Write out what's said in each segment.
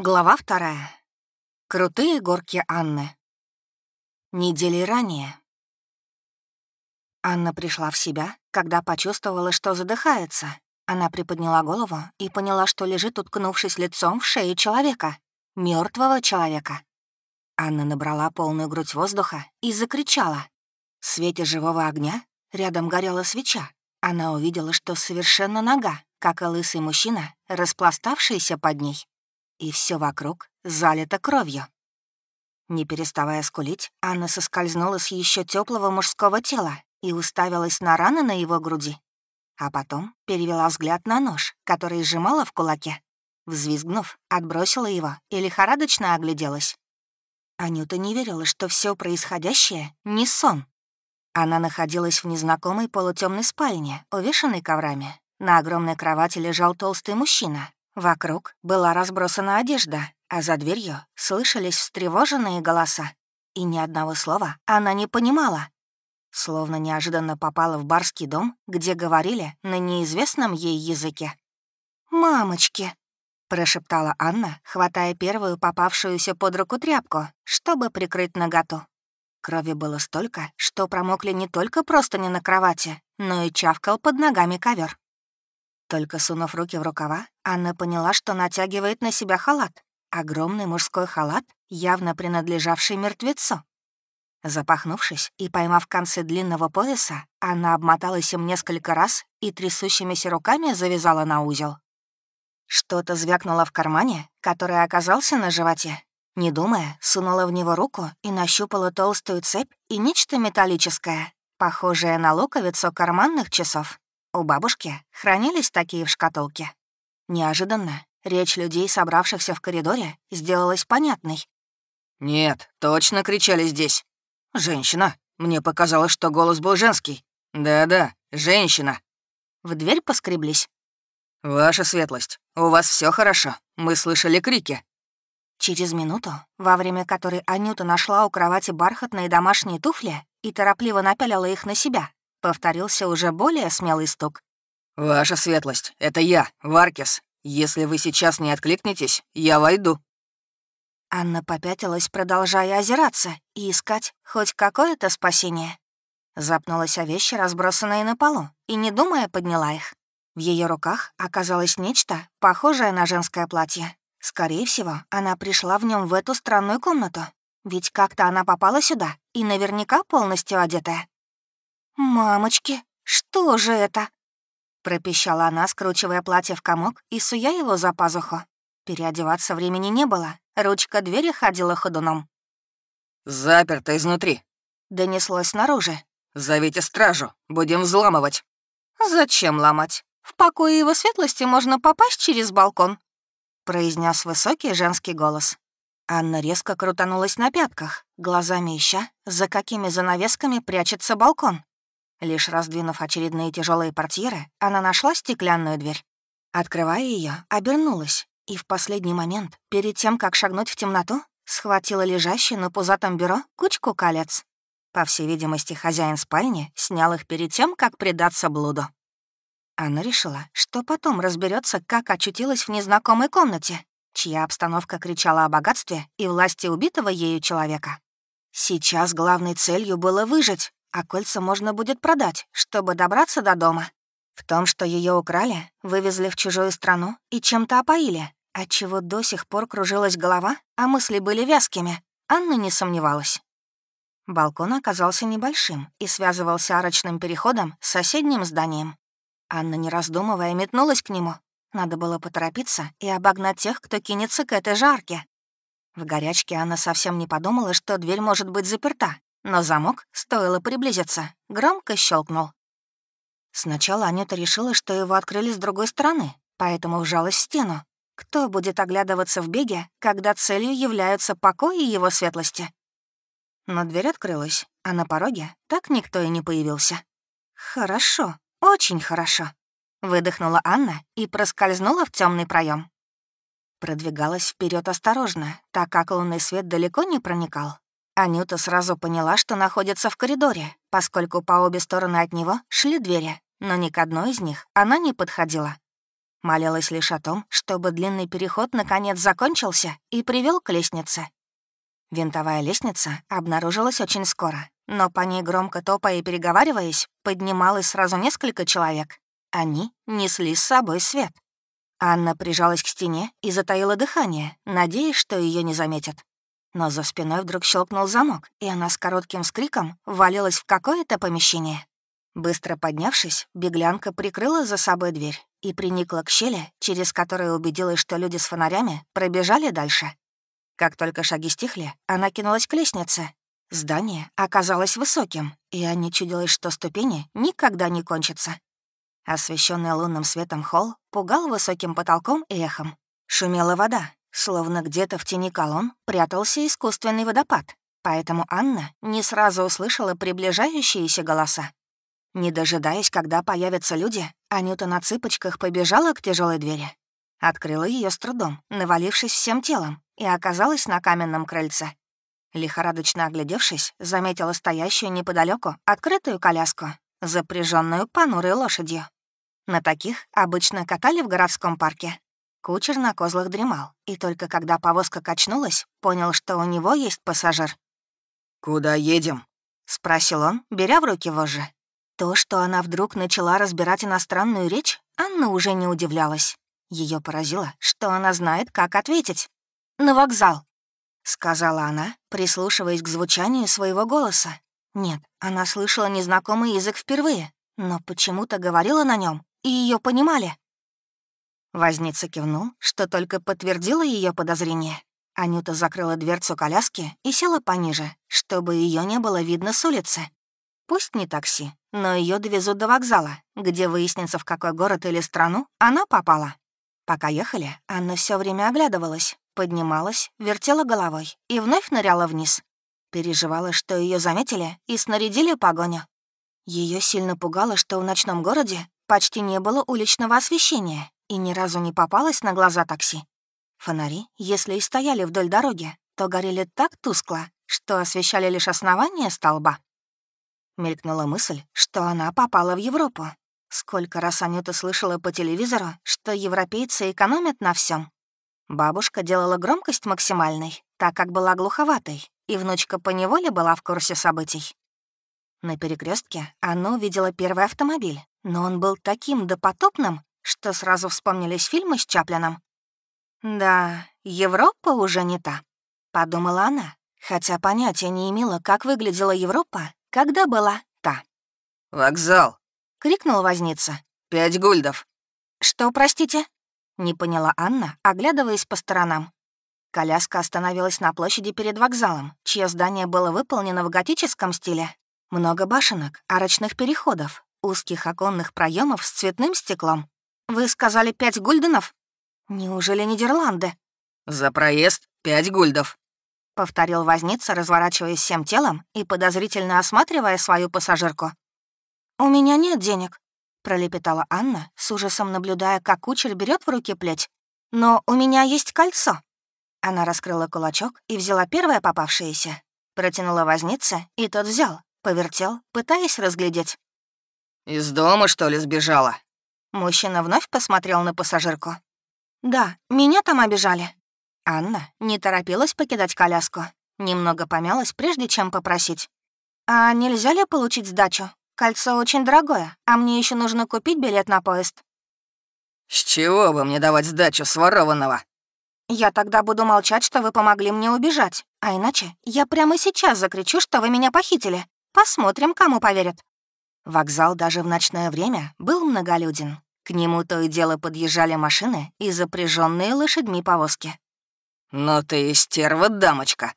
Глава вторая. Крутые горки Анны. Недели ранее. Анна пришла в себя, когда почувствовала, что задыхается. Она приподняла голову и поняла, что лежит, уткнувшись лицом в шею человека. мертвого человека. Анна набрала полную грудь воздуха и закричала. В свете живого огня рядом горела свеча. Она увидела, что совершенно нога, как и лысый мужчина, распластавшийся под ней и все вокруг залито кровью. Не переставая скулить, Анна соскользнула с еще теплого мужского тела и уставилась на раны на его груди. А потом перевела взгляд на нож, который сжимала в кулаке. Взвизгнув, отбросила его и лихорадочно огляделась. Анюта не верила, что все происходящее — не сон. Она находилась в незнакомой полутемной спальне, увешанной коврами. На огромной кровати лежал толстый мужчина, Вокруг была разбросана одежда, а за дверью слышались встревоженные голоса. И ни одного слова она не понимала. Словно неожиданно попала в барский дом, где говорили на неизвестном ей языке. «Мамочки!» — прошептала Анна, хватая первую попавшуюся под руку тряпку, чтобы прикрыть наготу. Крови было столько, что промокли не только простыни на кровати, но и чавкал под ногами ковер. Только сунув руки в рукава, Анна поняла, что натягивает на себя халат. Огромный мужской халат, явно принадлежавший мертвецу. Запахнувшись и поймав концы длинного пояса, она обмоталась им несколько раз и трясущимися руками завязала на узел. Что-то звякнуло в кармане, который оказался на животе. Не думая, сунула в него руку и нащупала толстую цепь и нечто металлическое, похожее на луковицу карманных часов. У бабушки хранились такие в шкатулке. Неожиданно речь людей, собравшихся в коридоре, сделалась понятной. «Нет, точно кричали здесь. Женщина. Мне показалось, что голос был женский. Да-да, женщина». В дверь поскреблись. «Ваша светлость, у вас все хорошо. Мы слышали крики». Через минуту, во время которой Анюта нашла у кровати бархатные домашние туфли и торопливо напялила их на себя, Повторился уже более смелый стук. «Ваша светлость, это я, Варкис. Если вы сейчас не откликнетесь, я войду». Анна попятилась, продолжая озираться и искать хоть какое-то спасение. Запнулась о вещи, разбросанные на полу, и, не думая, подняла их. В ее руках оказалось нечто, похожее на женское платье. Скорее всего, она пришла в нем в эту странную комнату. Ведь как-то она попала сюда и наверняка полностью одетая. «Мамочки, что же это?» Пропищала она, скручивая платье в комок и суя его за пазуху. Переодеваться времени не было, ручка двери ходила ходуном. «Заперто изнутри», — донеслось снаружи. «Зовите стражу, будем взламывать». «Зачем ломать? В покое его светлости можно попасть через балкон», — произнес высокий женский голос. Анна резко крутанулась на пятках, глазами ища, за какими занавесками прячется балкон. Лишь раздвинув очередные тяжелые портьеры, она нашла стеклянную дверь. Открывая ее, обернулась и в последний момент, перед тем, как шагнуть в темноту, схватила лежащий на пузатом бюро кучку колец. По всей видимости, хозяин спальни снял их перед тем, как предаться блуду. Она решила, что потом разберется, как очутилась в незнакомой комнате, чья обстановка кричала о богатстве и власти убитого ею человека. Сейчас главной целью было выжить, а кольца можно будет продать, чтобы добраться до дома. В том, что ее украли, вывезли в чужую страну и чем-то опоили, отчего до сих пор кружилась голова, а мысли были вязкими, Анна не сомневалась. Балкон оказался небольшим и связывался арочным переходом с соседним зданием. Анна, не раздумывая, метнулась к нему. Надо было поторопиться и обогнать тех, кто кинется к этой жарке. В горячке Анна совсем не подумала, что дверь может быть заперта, но замок, стоило приблизиться, громко щелкнул. Сначала Анюта решила, что его открыли с другой стороны, поэтому вжалась в стену. Кто будет оглядываться в беге, когда целью являются покой и его светлости? Но дверь открылась, а на пороге так никто и не появился. «Хорошо, очень хорошо», — выдохнула Анна и проскользнула в темный проем. Продвигалась вперед осторожно, так как лунный свет далеко не проникал, Анюта сразу поняла, что находится в коридоре, поскольку по обе стороны от него шли двери, но ни к одной из них она не подходила. Молилась лишь о том, чтобы длинный переход наконец закончился и привел к лестнице. Винтовая лестница обнаружилась очень скоро, но по ней громко топая и переговариваясь, поднималось сразу несколько человек. Они несли с собой свет. Анна прижалась к стене и затаила дыхание, надеясь, что ее не заметят. Но за спиной вдруг щелкнул замок, и она с коротким скриком валилась в какое-то помещение. Быстро поднявшись, беглянка прикрыла за собой дверь и приникла к щели, через которую убедилась, что люди с фонарями пробежали дальше. Как только шаги стихли, она кинулась к лестнице. Здание оказалось высоким, и Анне чудилось, что ступени никогда не кончатся. Освещенный лунным светом холл пугал высоким потолком и эхом. Шумела вода, словно где-то в тени колонн прятался искусственный водопад, поэтому Анна не сразу услышала приближающиеся голоса. Не дожидаясь, когда появятся люди, Анюта на цыпочках побежала к тяжелой двери. Открыла ее с трудом, навалившись всем телом, и оказалась на каменном крыльце. Лихорадочно оглядевшись, заметила стоящую неподалеку открытую коляску, запряженную понурой лошадью. На таких обычно катали в городском парке. Кучер на козлах дремал, и только когда повозка качнулась, понял, что у него есть пассажир. «Куда едем?» — спросил он, беря в руки вожжи. То, что она вдруг начала разбирать иностранную речь, Анна уже не удивлялась. Ее поразило, что она знает, как ответить. «На вокзал», — сказала она, прислушиваясь к звучанию своего голоса. Нет, она слышала незнакомый язык впервые, но почему-то говорила на нем, и ее понимали. Возница кивнул, что только подтвердило ее подозрение. Анюта закрыла дверцу коляски и села пониже, чтобы ее не было видно с улицы. Пусть не такси, но ее довезут до вокзала, где выяснится, в какой город или страну она попала. Пока ехали, Анна все время оглядывалась, поднималась, вертела головой и вновь ныряла вниз. Переживала, что ее заметили и снарядили погоню. Ее сильно пугало, что в ночном городе Почти не было уличного освещения, и ни разу не попалось на глаза такси. Фонари, если и стояли вдоль дороги, то горели так тускло, что освещали лишь основание столба. Мелькнула мысль, что она попала в Европу. Сколько раз Анюта слышала по телевизору, что европейцы экономят на всем. Бабушка делала громкость максимальной, так как была глуховатой, и внучка поневоле была в курсе событий. На перекрестке она увидела первый автомобиль, но он был таким допотопным, что сразу вспомнились фильмы с Чаплином. «Да, Европа уже не та», — подумала она, хотя понятия не имела, как выглядела Европа, когда была та. «Вокзал!» — крикнул возница. «Пять гульдов!» «Что, простите?» — не поняла Анна, оглядываясь по сторонам. Коляска остановилась на площади перед вокзалом, чье здание было выполнено в готическом стиле. Много башенок, арочных переходов, узких оконных проемов с цветным стеклом. «Вы сказали пять гульденов? Неужели Нидерланды?» «За проезд пять гульдов», — повторил возница, разворачиваясь всем телом и подозрительно осматривая свою пассажирку. «У меня нет денег», — пролепетала Анна, с ужасом наблюдая, как кучер берет в руки плеть. «Но у меня есть кольцо». Она раскрыла кулачок и взяла первое попавшееся. Протянула возница, и тот взял, повертел, пытаясь разглядеть. «Из дома, что ли, сбежала?» Мужчина вновь посмотрел на пассажирку. «Да, меня там обижали». Анна не торопилась покидать коляску. Немного помялась, прежде чем попросить. «А нельзя ли получить сдачу? Кольцо очень дорогое, а мне еще нужно купить билет на поезд». «С чего бы мне давать сдачу сворованного?» «Я тогда буду молчать, что вы помогли мне убежать, а иначе я прямо сейчас закричу, что вы меня похитили. Посмотрим, кому поверят». Вокзал даже в ночное время был многолюден. К нему то и дело подъезжали машины и запряженные лошадьми повозки. «Ну ты стерва, дамочка!»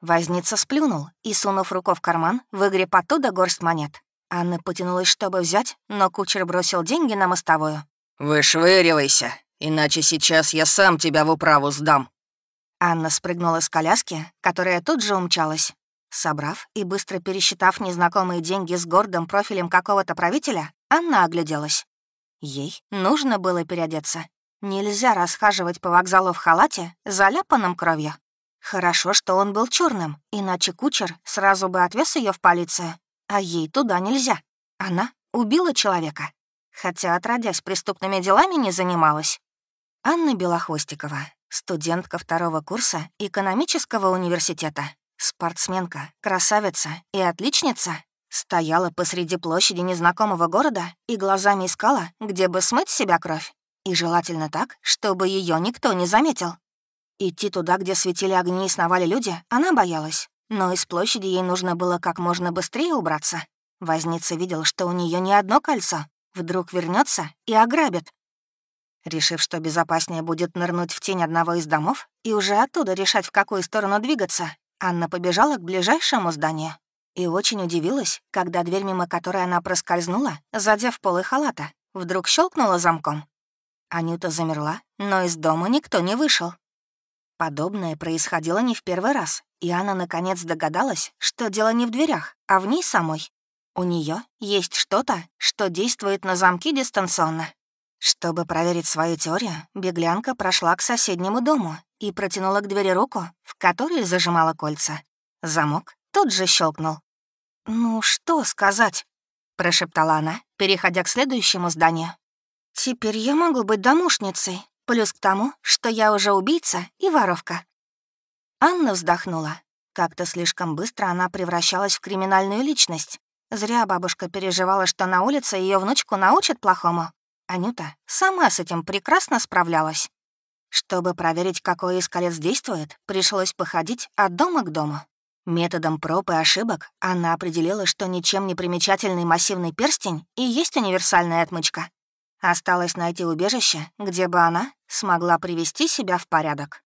Возница сплюнул и, сунув руку в карман, выгреб оттуда горсть монет. Анна потянулась, чтобы взять, но кучер бросил деньги на мостовую. «Вышвыривайся, иначе сейчас я сам тебя в управу сдам». Анна спрыгнула с коляски, которая тут же умчалась. Собрав и быстро пересчитав незнакомые деньги с гордым профилем какого-то правителя, Анна огляделась. Ей нужно было переодеться. Нельзя расхаживать по вокзалу в халате, заляпанном кровью. Хорошо, что он был черным, иначе кучер сразу бы отвез ее в полицию. А ей туда нельзя. Она убила человека. хотя отродясь преступными делами не занималась. Анна Белохвостикова, студентка второго курса экономического университета, спортсменка, красавица и отличница, стояла посреди площади незнакомого города и глазами искала, где бы смыть себя кровь. И желательно так, чтобы ее никто не заметил. Идти туда, где светили огни и сновали люди, она боялась. Но из площади ей нужно было как можно быстрее убраться. Возница видел, что у нее не одно кольцо. Вдруг вернется и ограбит. Решив, что безопаснее будет нырнуть в тень одного из домов и уже оттуда решать, в какую сторону двигаться, Анна побежала к ближайшему зданию. И очень удивилась, когда дверь, мимо которой она проскользнула, задев полы халата, вдруг щелкнула замком. Анюта замерла, но из дома никто не вышел. Подобное происходило не в первый раз, и она наконец догадалась, что дело не в дверях, а в ней самой. У нее есть что-то, что действует на замки дистанционно. Чтобы проверить свою теорию, беглянка прошла к соседнему дому и протянула к двери руку, в которой зажимала кольца. Замок тут же щелкнул. «Ну, что сказать?» — прошептала она, переходя к следующему зданию. «Теперь я могу быть домушницей, плюс к тому, что я уже убийца и воровка». Анна вздохнула. Как-то слишком быстро она превращалась в криминальную личность. Зря бабушка переживала, что на улице ее внучку научат плохому. Анюта сама с этим прекрасно справлялась. Чтобы проверить, какой из колец действует, пришлось походить от дома к дому. Методом проб и ошибок она определила, что ничем не примечательный массивный перстень и есть универсальная отмычка. Осталось найти убежище, где бы она смогла привести себя в порядок.